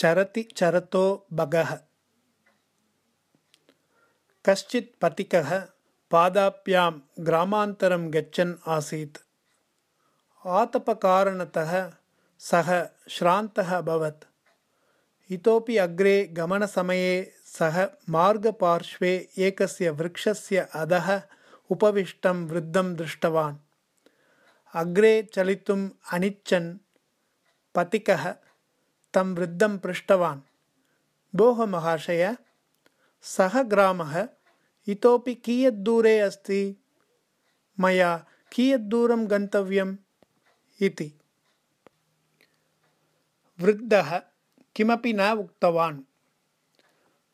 चरति चरतो बगः। कश्चित् पथिकः पादाभ्यां ग्रामान्तरं गच्छन् आसीत्। आतपकारणतः सः श्रान्तः अभवत्। इतोपि अग्रे गमनसमये सः मार्गपार्श्वे एकस्य वृक्षस्य अधः उपविष्टं वृद्धं दृष्टवान्। अग्रे चलितुम् अनिच्छन् पथिकः तं वृद्धं पृष्टवान्। भोः महाशय सः ग्रामः इतोपि कियद्दूरे अस्ति? मया कियद्दूरं गन्तव्यम् इति। वृद्धः किमपि न उक्तवान्।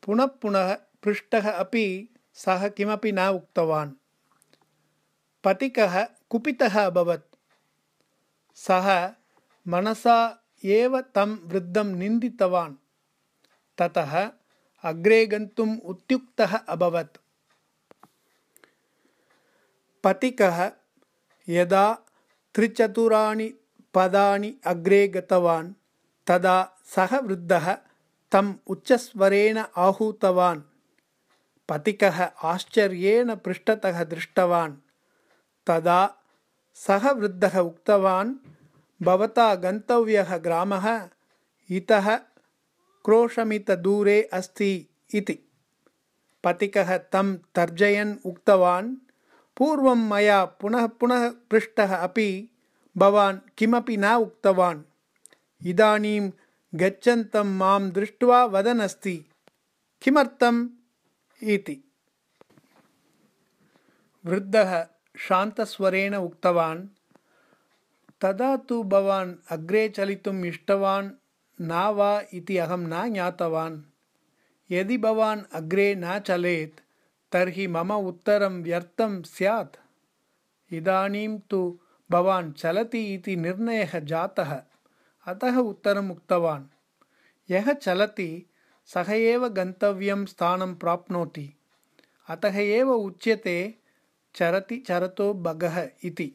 पुनः पुनः पृष्टः अपि सः किमपि न उक्तवान्। पथिकः कुपितः अभवत्। सः मनसा एव तं वृद्धं निन्दितवान् ततः अग्रे गन्तुम् उद्युक्तः अभवत् पथिकः यदा त्रिचतुराणि पदानि अग्रे गतवान् तदा सः वृद्धः तम् उच्चस्वरेण आहूतवान् पथिकः आश्चर्येण पृष्ठतः दृष्टवान् तदा सः वृद्धः उक्तवान् भवता गन्तव्यः ग्रामः इतः क्रोशमितदूरे अस्ति इति। पथिकः तं तर्जयन् उक्तवान् पूर्वं मया पुनः पुनः पृष्टः अपि भवान् किमपि न उक्तवान्। इदानीं गच्छन्तं मां दृष्ट्वा वदन् अस्ति किमर्थम्? इति। वृद्धः शान्तस्वरेण उक्तवान् तदा तु भवान् अग्रे चलितुम् इष्टवान् न वा इति अहं न ज्ञातवान्। यदि भवान् अग्रे न चलेत् तर्हि मम उत्तरं व्यर्थं स्यात्। इदानीं तु भवान् चलति इति निर्णयः जातः अतः उत्तरम् उक्तवान्। यः चलति सः एव गन्तव्यं स्थानं प्राप्नोति। अतः एव उच्यते चरति चरतो बगः इति